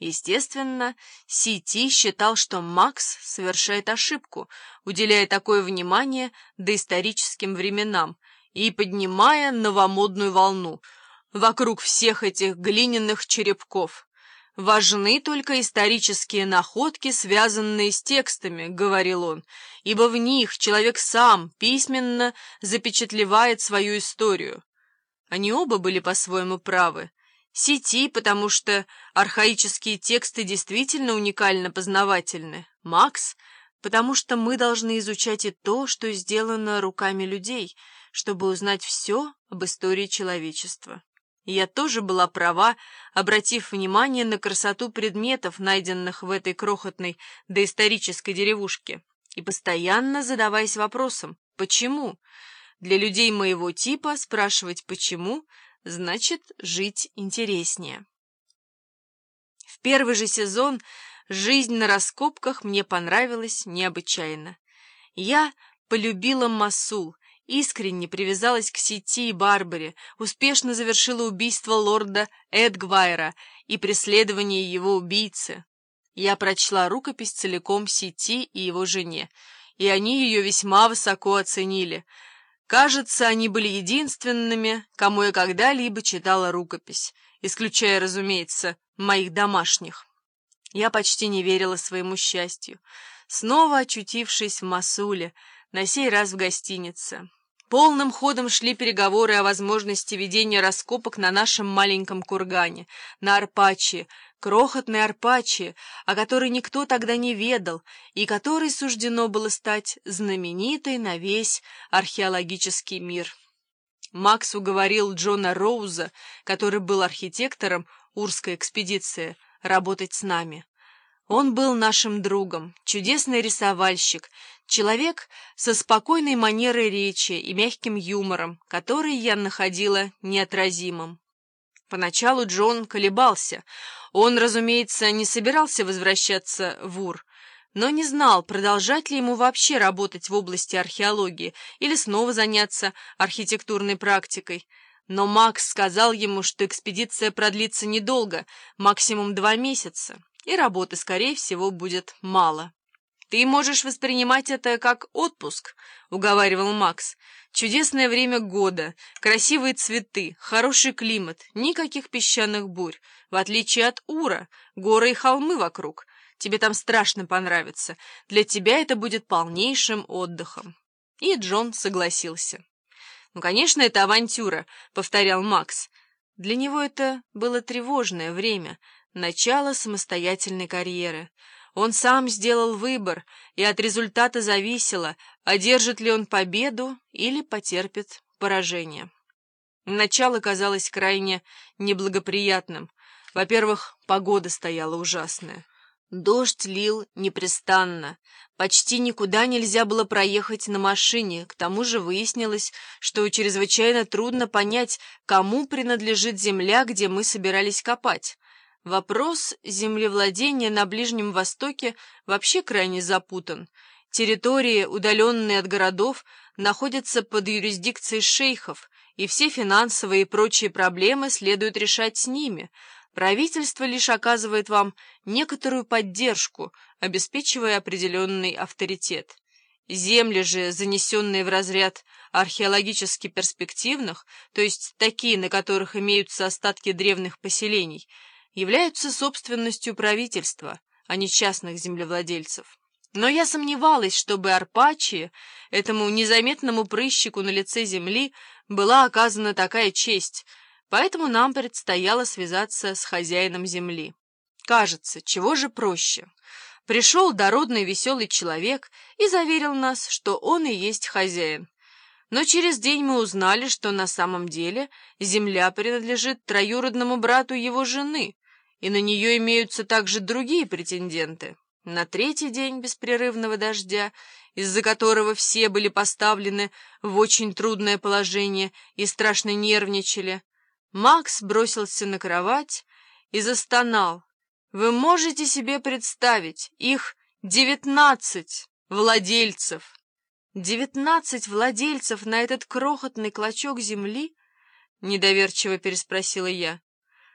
Естественно, Сити считал, что Макс совершает ошибку, уделяя такое внимание доисторическим временам и поднимая новомодную волну вокруг всех этих глиняных черепков. «Важны только исторические находки, связанные с текстами», — говорил он, «ибо в них человек сам письменно запечатлевает свою историю». Они оба были по-своему правы. Сети, потому что архаические тексты действительно уникально познавательны. Макс, потому что мы должны изучать и то, что сделано руками людей, чтобы узнать все об истории человечества. Я тоже была права, обратив внимание на красоту предметов, найденных в этой крохотной доисторической деревушке, и постоянно задаваясь вопросом «почему?». Для людей моего типа спрашивать «почему?» Значит жить интереснее. В первый же сезон жизнь на раскопках мне понравилась необычайно. Я полюбила Масул, искренне привязалась к сети и Барбаре, успешно завершила убийство лорда Эдгвайра и преследование его убийцы. Я прочла рукопись целиком сети и его жене, и они ее весьма высоко оценили — Кажется, они были единственными, кому я когда-либо читала рукопись, исключая, разумеется, моих домашних. Я почти не верила своему счастью, снова очутившись в Масуле, на сей раз в гостинице. Полным ходом шли переговоры о возможности ведения раскопок на нашем маленьком кургане, на Арпаче, крохотной Арпаче, о которой никто тогда не ведал и которой суждено было стать знаменитой на весь археологический мир. Макс уговорил Джона Роуза, который был архитектором Урской экспедиции, работать с нами. Он был нашим другом, чудесный рисовальщик, человек со спокойной манерой речи и мягким юмором, который я находила неотразимым. Поначалу Джон колебался. Он, разумеется, не собирался возвращаться в Ур, но не знал, продолжать ли ему вообще работать в области археологии или снова заняться архитектурной практикой. Но Макс сказал ему, что экспедиция продлится недолго, максимум два месяца и работы, скорее всего, будет мало. «Ты можешь воспринимать это как отпуск», — уговаривал Макс. «Чудесное время года, красивые цветы, хороший климат, никаких песчаных бурь, в отличие от Ура, горы и холмы вокруг. Тебе там страшно понравится. Для тебя это будет полнейшим отдыхом». И Джон согласился. «Ну, конечно, это авантюра», — повторял Макс. Для него это было тревожное время — начало самостоятельной карьеры. Он сам сделал выбор, и от результата зависело, одержит ли он победу или потерпит поражение. Начало казалось крайне неблагоприятным. Во-первых, погода стояла ужасная. Дождь лил непрестанно. Почти никуда нельзя было проехать на машине. К тому же выяснилось, что чрезвычайно трудно понять, кому принадлежит земля, где мы собирались копать. Вопрос землевладения на Ближнем Востоке вообще крайне запутан. Территории, удаленные от городов, находятся под юрисдикцией шейхов, и все финансовые и прочие проблемы следует решать с ними. Правительство лишь оказывает вам некоторую поддержку, обеспечивая определенный авторитет. Земли же, занесенные в разряд археологически перспективных, то есть такие, на которых имеются остатки древних поселений, являются собственностью правительства, а не частных землевладельцев. Но я сомневалась, чтобы Арпачи, этому незаметному прыщику на лице земли, была оказана такая честь, поэтому нам предстояло связаться с хозяином земли. Кажется, чего же проще. Пришел дородный веселый человек и заверил нас, что он и есть хозяин. Но через день мы узнали, что на самом деле земля принадлежит троюродному брату его жены, и на нее имеются также другие претенденты. На третий день беспрерывного дождя, из-за которого все были поставлены в очень трудное положение и страшно нервничали, Макс бросился на кровать и застонал. Вы можете себе представить, их девятнадцать владельцев. Девятнадцать владельцев на этот крохотный клочок земли? Недоверчиво переспросила я.